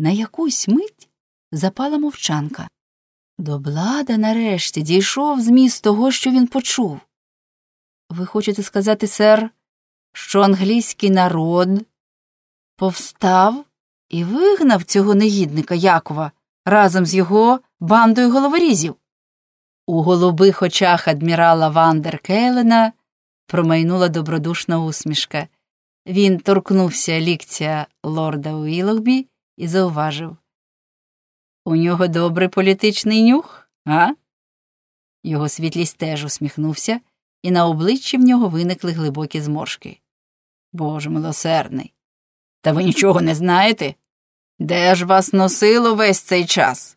На якусь мить запала мовчанка. До блада нарешті дійшов зміст того, що він почув. Ви хочете сказати, сер, що англійський народ повстав і вигнав цього негідника Якова разом з його бандою головорізів? У голубих очах адмірала Вандер Кейлена промайнула добродушна усмішка. Він торкнувся ліктя лорда Уілогбі і зауважив У нього добрий політичний нюх, а? Його світлість теж усміхнувся, і на обличчі в нього виникли глибокі зморшки. Боже милосердний. Та ви нічого не знаєте? Де ж вас носило весь цей час?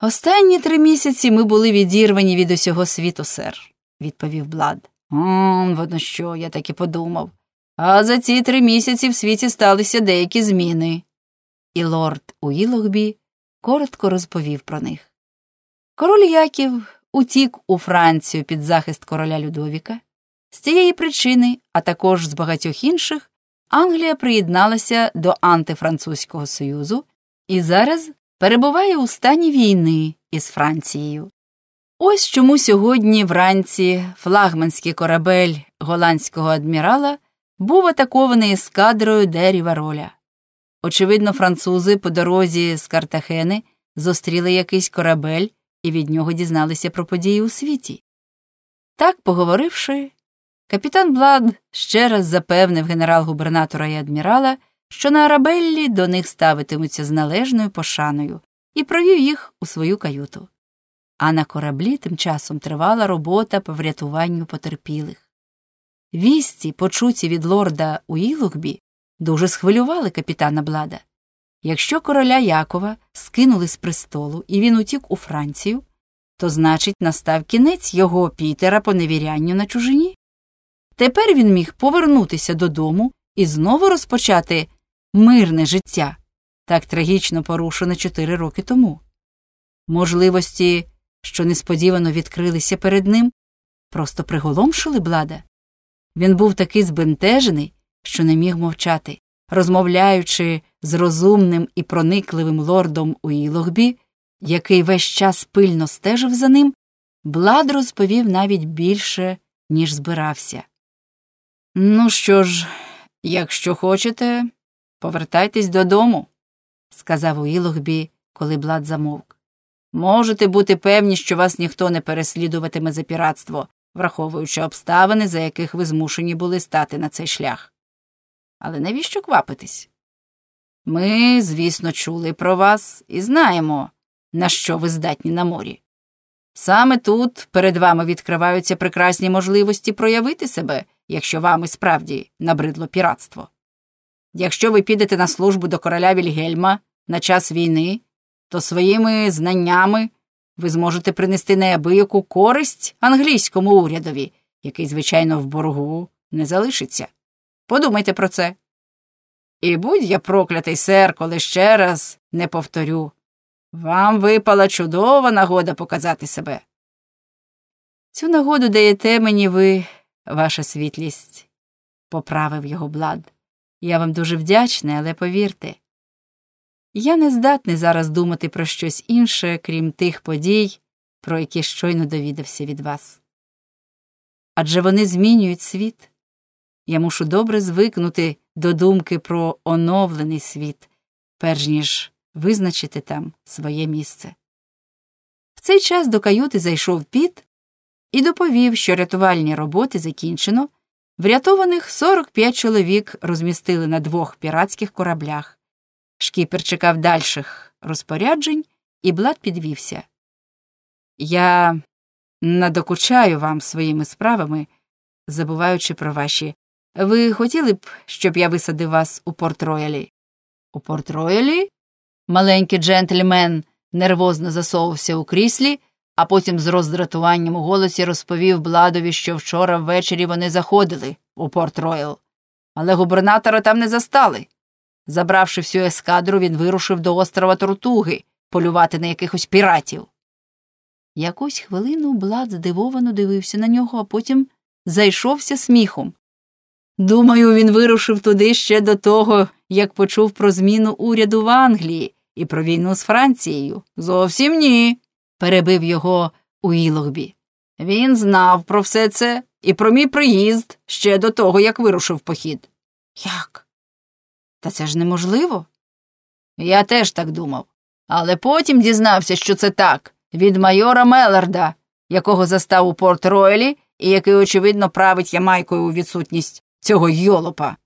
Останні три місяці ми були відірвані від усього світу, сер, відповів Блад. «Он, воно що, я так і подумав. А за ці три місяці в світі сталися деякі зміни. І лорд Уілогбі коротко розповів про них. Король Яків утік у Францію під захист короля Людовіка. З цієї причини, а також з багатьох інших, Англія приєдналася до антифранцузького союзу і зараз перебуває у стані війни із Францією. Ось чому сьогодні вранці флагманський корабель голландського адмірала був атакований ескадрою Деріва Роля. Очевидно, французи по дорозі з Картахени зустріли якийсь корабель і від нього дізналися про події у світі. Так, поговоривши, капітан Блад ще раз запевнив генерал-губернатора і адмірала, що на Арабеллі до них ставитимуться з належною пошаною, і провів їх у свою каюту. А на кораблі тим часом тривала робота по врятуванню потерпілих. Вісті, почуті від лорда Уілокбі, дуже схвилювали капітана Блада. Якщо короля Якова скинули з престолу і він утік у Францію, то значить настав кінець його Пітера по невірянню на чужині. Тепер він міг повернутися додому і знову розпочати мирне життя, так трагічно порушене чотири роки тому. Можливості, що несподівано відкрилися перед ним, просто приголомшили блада. Він був такий збентежений, що не міг мовчати. Розмовляючи з розумним і проникливим лордом Уілогбі, який весь час пильно стежив за ним, Блад розповів навіть більше, ніж збирався. Ну що ж, якщо хочете, повертайтесь додому, сказав Уілогбі, коли Блад замовк. Можете бути певні, що вас ніхто не переслідуватиме за піратство, враховуючи обставини, за яких ви змушені були стати на цей шлях. Але навіщо квапитись? Ми, звісно, чули про вас і знаємо, на що ви здатні на морі. Саме тут перед вами відкриваються прекрасні можливості проявити себе, якщо вам і справді набридло піратство. Якщо ви підете на службу до короля Вільгельма на час війни, то своїми знаннями ви зможете принести неабияку користь англійському урядові, який, звичайно, в боргу не залишиться. Подумайте про це. І будь я проклятий, сер, коли ще раз не повторю. Вам випала чудова нагода показати себе. Цю нагоду даєте мені ви, ваша світлість, поправив його блад. Я вам дуже вдячний, але повірте. Я не здатний зараз думати про щось інше, крім тих подій, про які щойно довідався від вас. Адже вони змінюють світ. Я мушу добре звикнути до думки про оновлений світ, перш ніж визначити там своє місце. В цей час до каюти зайшов піт і доповів, що рятувальні роботи закінчено, врятованих 45 чоловік розмістили на двох піратських кораблях. Шкіпер чекав дальших розпоряджень, і Блад підвівся. Я надокучаю вам своїми справами, забуваючи про ваші. Ви хотіли б, щоб я висадив вас у Порт-Роялі?» У Порт-Роялі? Маленький джентльмен нервозно засовувався у кріслі, а потім з роздратуванням у голосі розповів Бладові, що вчора ввечері вони заходили у Порт-Роял. Але губернатора там не застали. Забравши всю ескадру, він вирушив до острова Тортуги полювати на якихось піратів. Якусь хвилину Блад здивовано дивився на нього, а потім зайшовся сміхом. Думаю, він вирушив туди ще до того, як почув про зміну уряду в Англії і про війну з Францією. Зовсім ні, перебив його Уілогбі. Він знав про все це і про мій приїзд ще до того, як вирушив похід. Як? Та це ж неможливо. Я теж так думав. Але потім дізнався, що це так, від майора Меларда, якого застав у Порт Ройлі і який, очевидно, править Ямайкою у відсутність цього йолопа.